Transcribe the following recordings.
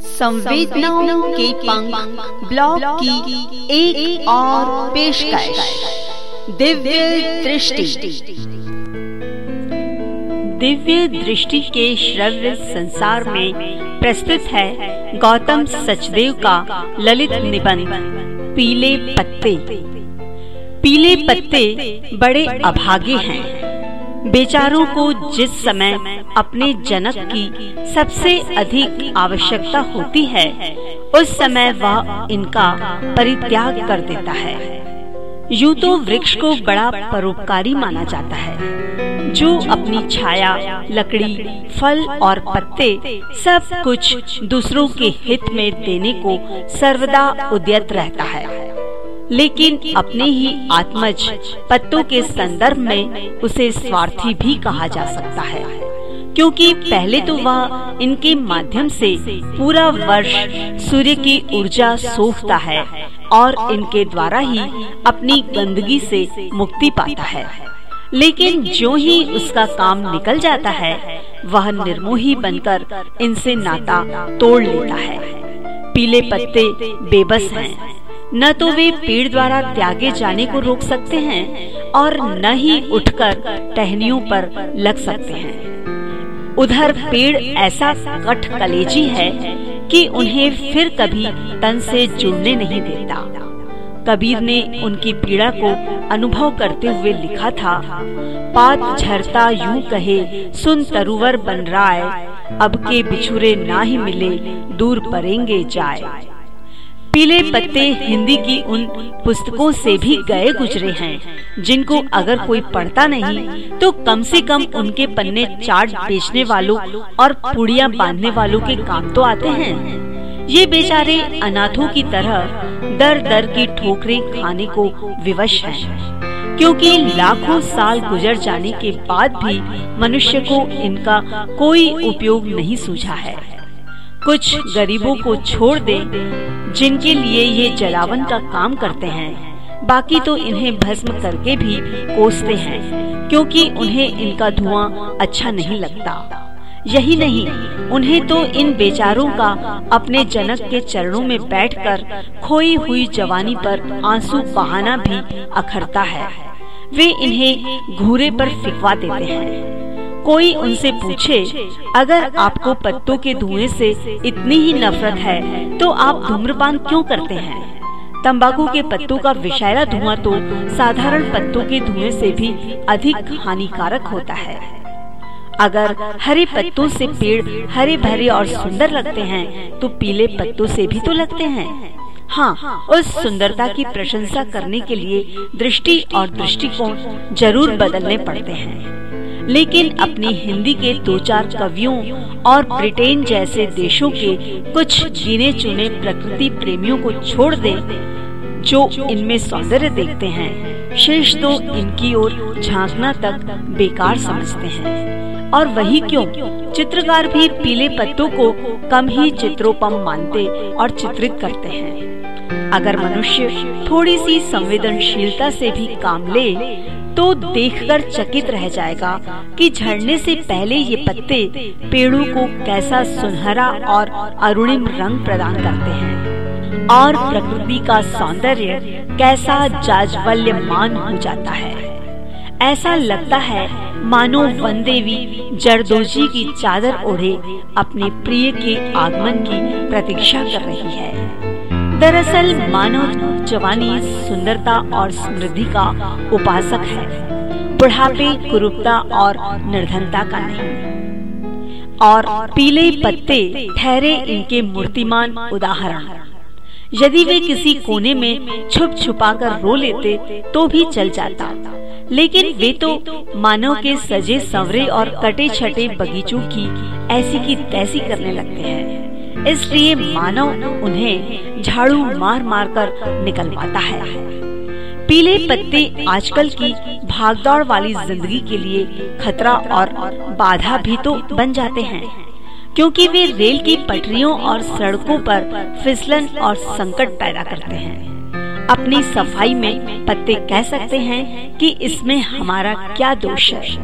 संवेदनाओं के पंख ब्लॉग की एक, एक और पेशकश। दिव्य दृष्टि। दिव्य दृष्टि के श्रव्य संसार में प्रस्तुत है गौतम सचदेव का ललित निबंध पीले पत्ते। पीले पत्ते बड़े अभागे हैं। बेचारों को जिस समय अपने जनक की सबसे अधिक आवश्यकता होती है, उस समय वह इनका परित्याग कर देता है। यूँ तो वृक्ष को बड़ा परोपकारी माना जाता है, जो अपनी छाया, लकड़ी, फल और पत्ते सब कुछ दूसरों के हित में देने को सर्वदा उद्यत रहता है। लेकिन अपने ही आत्मज पत्तों के संदर्भ में उसे स्वार्थी भी कहा जा सकता है। क्योंकि पहले तो वह इनके माध्यम से पूरा वर्ष सूर्य की ऊर्जा सोखता है और इनके द्वारा ही अपनी गंदगी से मुक्ति पाता है। लेकिन जो ही उसका काम निकल जाता है, वह निर्मोही बनकर इनसे नाता तोड़ लेता है। पीले पत्ते बेबस हैं। न तो वे पेड़ द्वारा त्यागे जाने को रोक सकते हैं और न ही उठकर टहनियों पर लग सकते हैं। उधर पेड़ ऐसा कठ कलेजी है कि उन्हें फिर कभी तन से जुड़ने नहीं देता। कबीर ने उनकी पीड़ा को अनुभव करते हुए लिखा था, पात झरता यूँ कहे, सुन तरुवर बन रहा अब के बिछुरे ना ही मिले, दूर परेंगे जाए पीले पत्ते हिंदी की उन पुस्तकों से भी गए गुजरे हैं जिनको अगर कोई पढ़ता नहीं तो कम से कम उनके पन्ने चाट बेचने वालों और पुड़िया बांधने वालों के काम तो आते हैं। ये बेचारे अनाथों की तरह दर दर की ठोकरें खाने को विवश हैं, क्योंकि लाखों साल गुजर जाने के बाद भी मनुष्य को इनका कोई उपयोग नहीं सूझा है। कुछ गरीबों को छोड़ दे, जिनके लिए ये जलावन का काम करते हैं। बाकी तो इन्हें भस्म करके भी कोसते हैं, क्योंकि उन्हें इनका धुआँ अच्छा नहीं लगता। यही नहीं, उन्हें तो इन बेचारों का अपने जनक के चरणों में बैठकर खोई हुई जवानी पर आँसू बहाना भी अखरता है। वे इन्हें घूरे पर फिकवा देते हैं। कोई उनसे पूछे, अगर आपको पत्तों के धुएँ से इतनी ही नफरत है तो आप धूम्रपान क्यों करते हैं? तंबाकू के पत्तों का विषैला धुआँ तो साधारण पत्तों के धुएँ से भी अधिक हानिकारक होता है। अगर हरे पत्तों से पेड़ हरे भरे और सुंदर लगते हैं तो पीले पत्तों से भी तो लगते हैं। हाँ उस सुंदरता की प्रशंसा करने के लिए दृष्टि और दृष्टिकोण ज़रूर बदलने पड़ते हैं। लेकिन अपनी हिंदी के दो चार कवियों और ब्रिटेन जैसे देशों के कुछ गिने चुने प्रकृति प्रेमियों को छोड़ दे, जो इनमें सौंदर्य देखते हैं, शेष तो इनकी ओर झांकना तक बेकार समझते हैं। और वही क्यों? चित्रकार भी पीले पत्तों को कम ही चित्रोपम मानते और चित्रित करते हैं। अगर मनुष्य थोड़ी सी संवेदनशीलता से भी काम ले तो देखकर चकित रह जाएगा कि झड़ने से पहले ये पत्ते पेड़ों को कैसा सुनहरा और अरुणिम रंग प्रदान करते हैं। और प्रकृति का सौंदर्य कैसा जाजवल्यमान हो जाता है। ऐसा लगता है मानो वन देवी जरदोजी की चादर ओढ़े अपने प्रिय के आगमन की प्रतीक्षा कर रही है। दरअसल मानव जवानी, सुंदरता और समृद्धि का उपासक है। बुढ़ापे, कुरूपता और निर्धनता का नहीं। और पीले पत्ते ठहरे इनके मूर्तिमान उदाहरण। यदि वे किसी कोने में छुप छुपा कर रो लेते तो भी चल जाता। लेकिन वे तो मानव के सजे संवरे और कटे छटे बगीचों की ऐसी की तैसी करने लगते हैं। इसलिए मानव उन्हें झाड़ू मार मार कर निकलवाता है। पीले पत्ते आजकल की भागदौड़ वाली ज़िंदगी के लिए खतरा और बाधा भी तो बन जाते हैं, क्योंकि वे रेल की पटरियों और सड़कों पर फिसलन और संकट पैदा करते हैं। अपनी सफ़ाई में पत्ते कह सकते हैं कि इसमें हमारा क्या दोष है,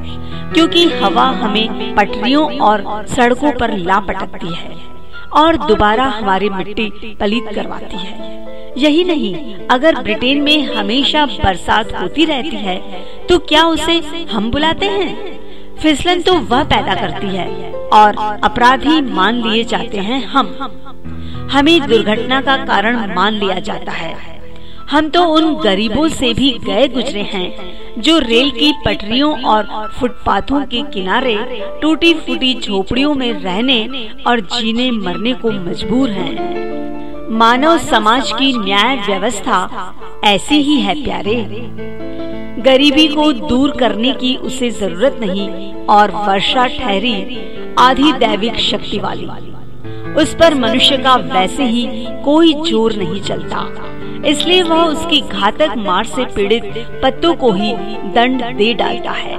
क्योंकि हवा हमें पटरियों और सड़कों पर ला पटकती है। और दोबारा हमारी मिट्टी पलित करवाती है। यही नहीं अगर ब्रिटेन में हमेशा बरसात होती रहती है तो क्या उसे हम बुलाते हैं? फिसलन तो वह पैदा करती है और अपराधी मान लिए जाते हैं हम। हमें। दुर्घटना का कारण मान लिया जाता है। हम तो उन गरीबों से भी गए गुजरे हैं जो रेल की पटरियों और फुटपाथों के किनारे टूटी फूटी झोपड़ियों में रहने और जीने मरने को मजबूर हैं। मानव समाज की न्याय व्यवस्था ऐसी ही है प्यारे। गरीबी को दूर करने की उसे ज़रूरत नहीं और वर्षा ठहरी आधी दैविक शक्ति वाली। उस पर मनुष्य का वैसे ही कोई ज़ोर नहीं चलता। इसलिए वह उसकी घातक मार से पीड़ित पत्तों को ही दंड दे डालता है।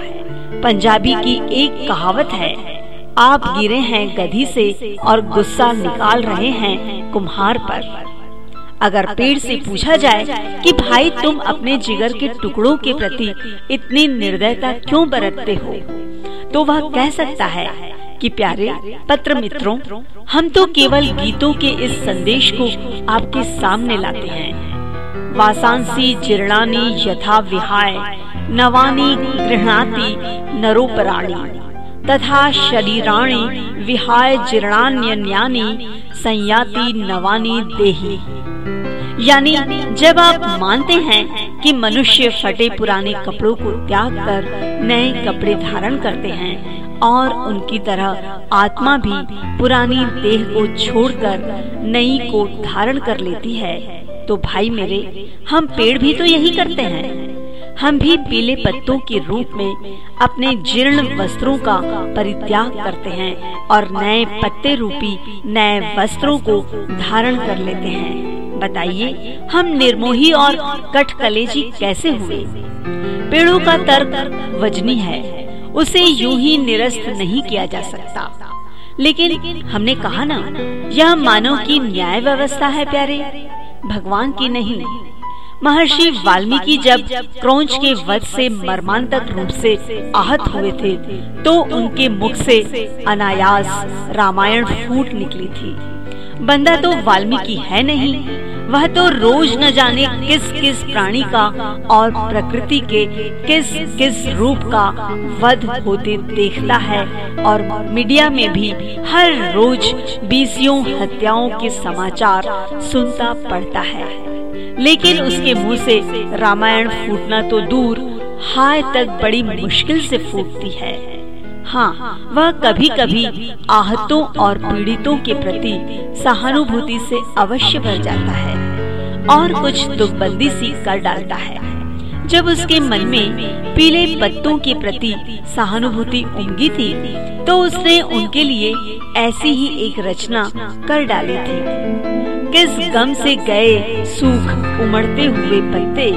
पंजाबी की एक कहावत है, आप गिरे हैं गधी से और गुस्सा निकाल रहे हैं कुम्हार पर। अगर पेड़ से पूछा जाए कि भाई तुम अपने जिगर के टुकड़ों के प्रति इतनी निर्दयता क्यों बरतते हो तो वह कह सकता है कि प्यारे पत्र मित्रों हम तो केवल गीतों के इस संदेश को आपके सामने लाते हैं। वासांसी, जीर्णानी यथा विहाय नवानी, गृहणाति, नरोपराणी, तथा शरीराणी, विहाय जीर्णान्यन्यानी संयाति, नवानी, देही। यानी जब आप मानते हैं कि मनुष्य फटे पुराने कपड़ों को त्याग कर नए कपड़े धारण करते हैं और उनकी तरह आत्मा भी पुरानी देह को छोड़कर नई को धारण कर लेती है। तो भाई मेरे, हम पेड़ भी तो यही करते हैं। हम भी पीले पत्तों के रूप में अपने जीर्ण वस्त्रों का परित्याग करते हैं और नए पत्ते रूपी नए वस्त्रों को धारण कर लेते हैं। बताइए, हम निर्मोही और कटकलेजी कैसे हुए? पेड़ों का तर्क वजनी है। उसे यूँ ही निरस्त नहीं किया जा सकता। लेकिन हमने कहा ना, यह मानव की न्याय व्यवस्था है प्यारे। भगवान की नहीं। महर्षि वाल्मीकि जब क्रोंच के वध से मर्मांतक रूप से आहत हुए थे तो उनके मुख से अनायास रामायण फूट निकली थी। बंदा तो वाल्मीकि है नहीं वह तो रोज न जाने किस किस प्राणी का और प्रकृति के किस किस रूप का वध होते देखता है। और मीडिया में भी हर रोज बीसियों हत्याओं के समाचार सुनता पड़ता है। लेकिन उसके मुँह से रामायण फूटना तो दूर, हाय तक बड़ी मुश्किल से फूटती है। हाँ वह कभी कभी आहतों और पीड़ितों के प्रति सहानुभूति से अवश्य भर जाता है और कुछ दुखबंदी सी कर डालता है। जब उसके मन में पीले पत्तों के प्रति सहानुभूति उमगी थी तो उसने उनके लिए ऐसी ही एक रचना कर डाली थी। किस गम से गए सूख उमड़ते हुए पत्ते,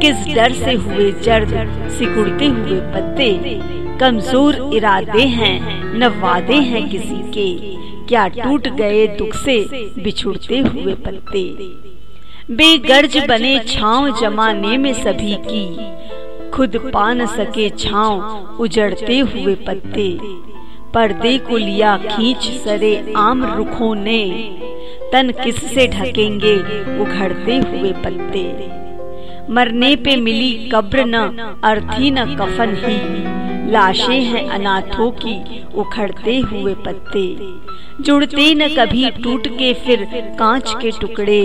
किस डर से हुए जर्द सिकुड़ते हुए पत्ते, कमज़ोर इरादे हैं न वादे हैं किसी के। क्या टूट गए दुख से बिछुड़ते हुए पत्ते। बेगर्ज बने छाव जमाने में सभी की। खुद पा न सके छाव उजड़ते हुए पत्ते। पर्दे को लिया खींच सरे आम रुखों ने। तन किस से ढकेंगे उघड़ते हुए पत्ते। मरने पे मिली कब्र न, अर्थी न कफन ही। लाशें हैं अनाथों की, उखड़ते हुए पत्ते। जुड़ते न कभी टूट के फिर कांच के टुकड़े।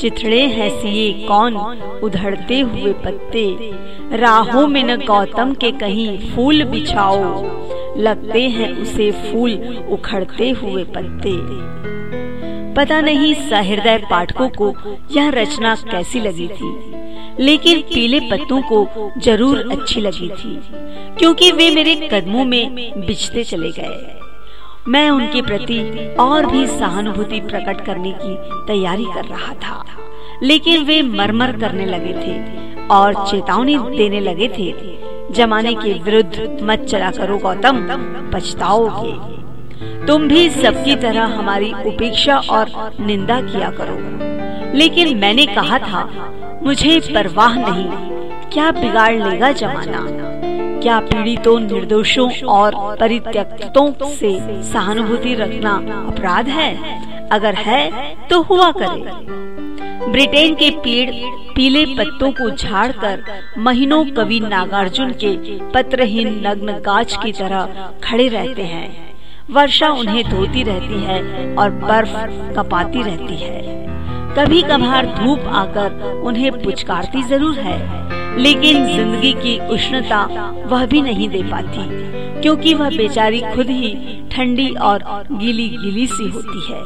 चिथड़े हैं सिए कौन, उधड़ते हुए पत्ते। राहों में न गौतम के कहीं फूल बिछाओ। लगते हैं उसे फूल, उखड़ते हुए पत्ते। पता नहीं सहृदय पाठकों को यह रचना कैसी लगी थी। लेकिन पीले पत्तों को ज़रूर अच्छी लगी थी, क्योंकि वे मेरे कदमों में बिछते चले गए। मैं उनके प्रति और भी सहानुभूति प्रकट करने की तैयारी कर रहा था, लेकिन वे मरमर करने लगे थे और चेतावनी देने लगे थे, जमाने के विरुद्ध मत चला करो गौतम, पछताओगे। तुम भी सबकी तरह हमारी उपेक्षा और निंदा किया करो। लेकिन मैंने कहा था मुझे परवाह नहीं। क्या बिगाड़ लेगा जमाना? क्या पीड़ितों, निर्दोषों और परित्यक्तों से सहानुभूति रखना अपराध है? अगर है तो हुआ करे। ब्रिटेन के पेड़, पीले पत्तों को झाड़कर महीनों कवि नागार्जुन के पत्रहीन नग्न गाछ की तरह खड़े रहते हैं। वर्षा उन्हें धोती रहती है और बर्फ़ कपाती रहती है। कभी कभार धूप आकर उन्हें पुचकारती ज़रूर है, लेकिन ज़िंदगी की उष्णता वह भी नहीं दे पाती, क्योंकि वह बेचारी खुद ही ठंडी और गीली गीली सी होती है।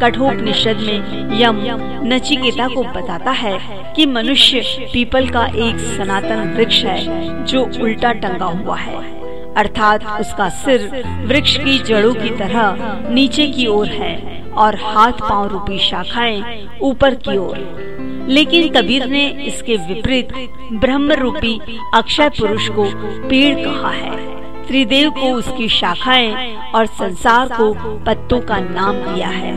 कठोपनिषद में यम नचिकेता को बताता है कि मनुष्य पीपल का एक सनातन वृक्ष है, जो उल्टा टंगा हुआ है। अर्थात उसका सिर वृक्ष की जड़ों की तरह नीचे की ओर है। और हाथ पाँव रूपी शाखाएँ ऊपर की ओर। लेकिन कबीर ने इसके विपरीत ब्रह्म रूपी अक्षय पुरुष को पेड़ कहा है। त्रिदेव को उसकी शाखाएँ और संसार को पत्तों का नाम दिया है।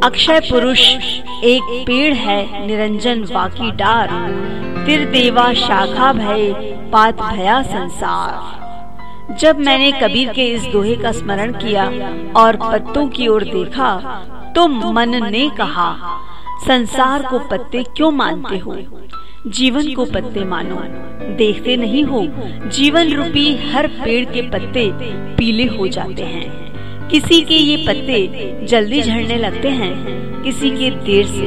अक्षय पुरुष एक पेड़ है, निरंजन वाकी डार। त्रिदेवा शाखा भय, पात भया संसार। जब मैंने कबीर के इस दोहे का स्मरण किया और पत्तों की ओर देखा तो मन ने कहा, संसार को पत्ते क्यों मानते हो? जीवन को पत्ते मानो। देखते नहीं हो, जीवन रूपी हर पेड़ के पत्ते पीले हो जाते हैं। किसी के ये पत्ते जल्दी झड़ने लगते हैं, किसी के देर से।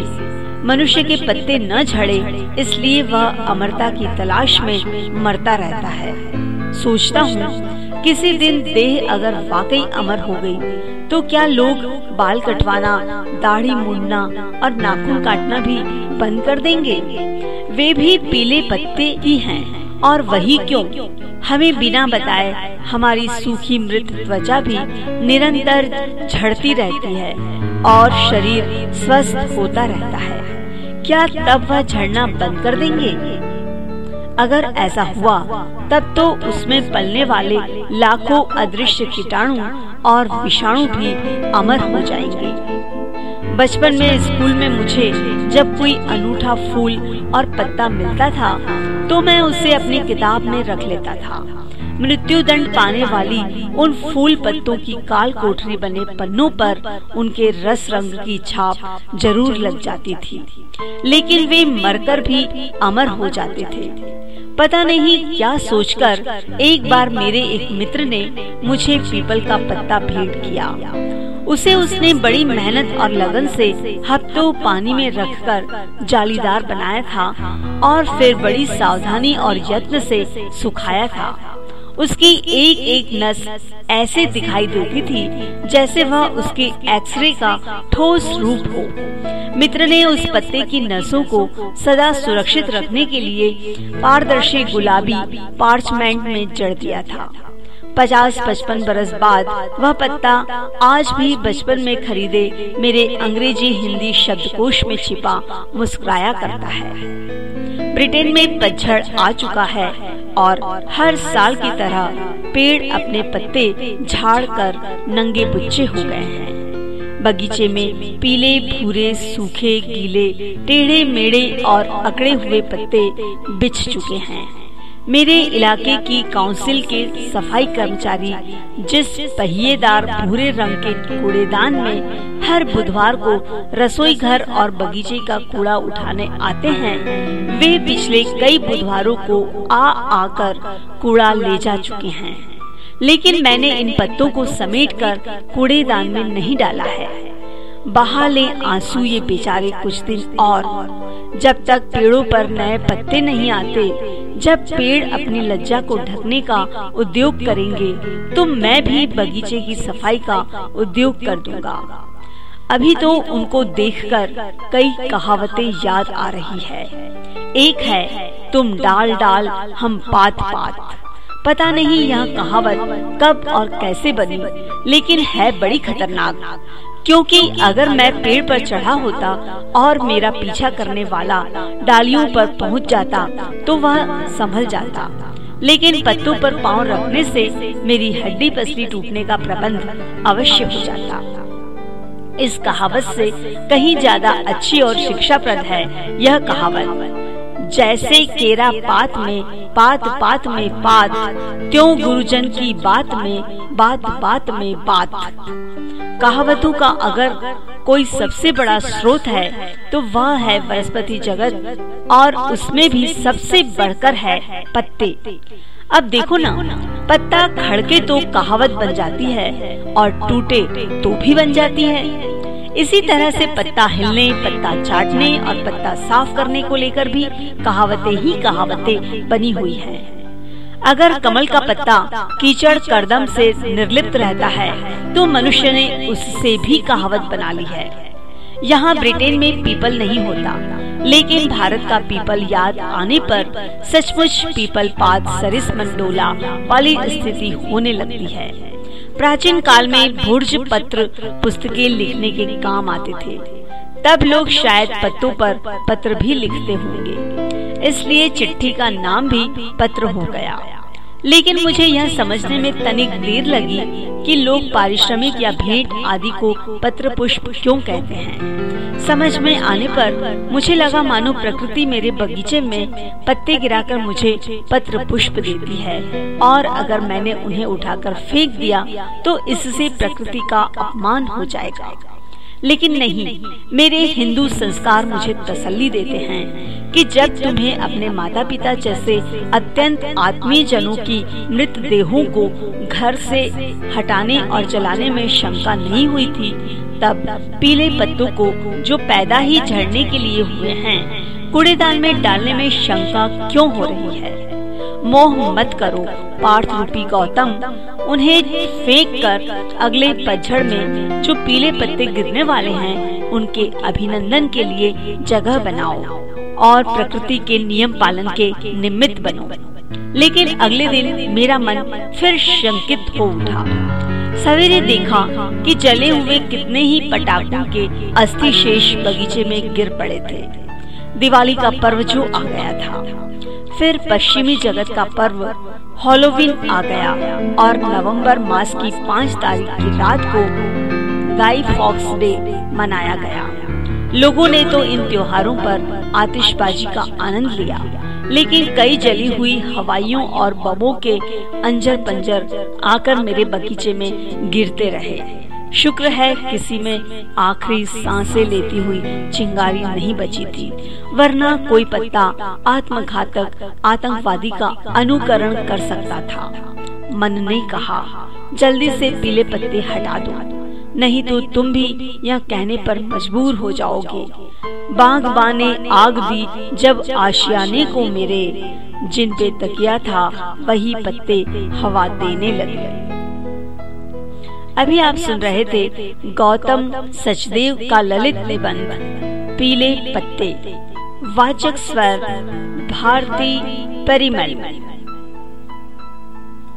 मनुष्य के पत्ते न झड़े, इसलिए वह अमरता की तलाश में मरता रहता है। सोचता हूँ, किसी दिन देह अगर वाकई अमर हो गई तो क्या लोग बाल कटवाना, दाढ़ी मुड़ना और नाखून काटना भी बंद कर देंगे? वे भी पीले पत्ते ही हैं, और वही क्यों? हमें बिना बताए हमारी सूखी मृत त्वचा भी निरंतर झड़ती रहती है, और शरीर स्वस्थ होता रहता है। क्या तब वह झड़ना बंद कर देंगे? अगर ऐसा हुआ, तब तो उसमें पलने वाले लाखों अदृश्य कीटाणु और विषाणु भी अमर हो जाएँगे। बचपन में स्कूल में मुझे जब कोई अनूठा फूल और पत्ता मिलता था तो मैं उसे अपनी किताब में रख लेता था। मृत्यु दंड पाने वाली उन फूल पत्तों की काल कोठरी बने पन्नों पर उनके रस रंग की छाप ज़रूर लग जाती थी। लेकिन वे मरकर भी अमर हो जाते थे। पता नहीं क्या सोचकर एक बार मेरे एक मित्र ने मुझे पीपल का पत्ता भेंट किया। उसे उसने बड़ी मेहनत और लगन से हफ्तों पानी में रखकर जालीदार बनाया था और फिर बड़ी सावधानी और यत्न से सुखाया था। उसकी एक एक नस ऐसे दिखाई देती थी, जैसे वह उसके एक्सरे का ठोस रूप हो। मित्र ने उस पत्ते की नसों को सदा सुरक्षित रखने के लिए पारदर्शी गुलाबी पार्चमेंट में जड़ दिया था। पचास पचपन बरस बाद वह पत्ता आज भी बचपन में खरीदे मेरे अंग्रेज़ी हिंदी शब्दकोश में छिपा, मुस्कुराया करता है। ब्रिटेन में पतझड़ आ चुका है। और हर साल की तरह पेड़ अपने पत्ते झाड़ कर नंगे बुच्चे हो गए हैं। बगीचे में पीले, भूरे, सूखे, गीले, टेढ़े, मेढ़े और अकड़े हुए पत्ते बिछ चुके हैं। मेरे इलाके की काउंसिल के सफ़ाई कर्मचारी जिस पहिएदार भूरे रंग के कूड़ेदान में हर बुधवार को रसोई घर और बगीचे का कूड़ा उठाने आते हैं, वे पिछले कई बुधवारों को आ आकर कूड़ा ले जा चुके हैं। लेकिन मैंने इन पत्तों को समेटकर कूड़ेदान में नहीं डाला है। बहा ले आँसू ये बेचारे कुछ दिन और। जब तक पेड़ों पर नए पत्ते नहीं आते, जब पेड़ अपनी लज्जा को ढकने का उद्योग करेंगे तो मैं भी बगीचे की सफ़ाई का उद्योग कर दूँगा। अभी तो उनको देखकर कई कहावतें याद आ रही है। एक है, तुम डाल डाल, हम पात पात। पता नहीं यह कहावत कब और कैसे बनी, लेकिन है बड़ी खतरनाक। क्योंकि अगर मैं पेड़ पर चढ़ा होता और मेरा पीछा करने वाला डालियों पर पहुँच जाता तो वह संभल जाता। लेकिन पत्तों पर पाँव रखने से मेरी हड्डी पसली टूटने का प्रबंध अवश्य हो जाता। इस कहावत से कहीं ज़्यादा अच्छी और शिक्षाप्रद है यह कहावत। जैसे केरा पात में, पात पात में पात, त्यों गुरुजन की बात में, बात बात में बात। कहावतों का अगर कोई सबसे बड़ा स्रोत है तो वह है वनस्पति जगत, और उसमें भी सबसे बढ़कर है पत्ते। अब देखो ना, पत्ता खड़के तो कहावत बन जाती है, और टूटे तो भी बन जाती है। इसी तरह से पत्ता हिलने, पत्ता चाटने और पत्ता साफ़ करने को लेकर भी कहावतें ही कहावतें बनी हुई है। अगर कमल का पत्ता कीचड़ करदम से निर्लिप्त रहता है तो मनुष्य ने उससे भी कहावत बना ली है। यहाँ ब्रिटेन में पीपल नहीं होता, लेकिन भारत का पीपल याद आने पर सचमुच पीपल पाद, सरिस मंडोला वाली स्थिति होने लगती है। प्राचीन काल में भुर्ज पत्र पुस्तकें लिखने के काम आते थे। तब लोग शायद पत्तों पर पत्र भी लिखते होंगे। इसलिए चिट्ठी का नाम भी पत्र हो गया। लेकिन मुझे यह समझने में तनिक देर लगी कि लोग पारिश्रमिक या भेंट आदि को पत्र पुष्प क्यों कहते हैं? समझ में आने पर मुझे लगा मानो प्रकृति मेरे बगीचे में पत्ते गिराकर मुझे पत्र पुष्प देती है। और अगर मैंने उन्हें उठाकर फेंक दिया तो इससे प्रकृति का अपमान हो जाएगा। लेकिन नहीं मेरे हिंदू संस्कार मुझे तसल्ली देते हैं कि जब तुम्हें अपने माता पिता जैसे अत्यंत आत्मीय जनों की मृत देहों को घर से हटाने और जलाने में शंका नहीं हुई थी तब पीले पत्तों को जो पैदा ही झड़ने के लिए हुए हैं कूड़ेदान में डालने में शंका क्यों हो? रही है? मोह मत करो, पार्थ रूपी गौतम। उन्हें फेंक कर अगले पतझड़ में जो पीले पत्ते गिरने वाले हैं, उनके अभिनंदन के लिए जगह बनाओ और प्रकृति के नियम पालन के निमित्त बनो। लेकिन अगले दिन मेरा मन फिर शंकित हो उठा। सवेरे देखा कि जले हुए कितने ही पटाखों के अस्थि शेष बगीचे में गिर पड़े थे। दिवाली का पर्व जो आ गया था फिर पश्चिमी जगत का पर्व हॉलोविन आ गया और नवंबर मास की पाँच तारीख की रात को गाई फॉक्स डे मनाया गया। लोगों ने तो इन त्योहारों पर आतिशबाजी का आनंद लिया, लेकिन कई जली हुई हवाइयों और बमों के अंजर पंजर आकर मेरे बगीचे में गिरते रहे। शुक्र है किसी में आखिरी साँसें लेती हुई चिंगारी नहीं बची थी। वरना कोई पत्ता आत्मघातक, आतंकवादी का अनुकरण कर सकता था। मन ने कहा, जल्दी से पीले पत्ते हटा दो। नहीं तो तुम भी यह कहने पर मजबूर हो जाओगे। बाग बाने आग दी जब आशियाने को मेरे। जिन पे तकिया था, वही पत्ते हवा देने लगे। अभी आप सुन रहे थे गौतम सचदेव का ललित निबंध, पीले पत्ते, वाचक स्वर, भारती परिमल।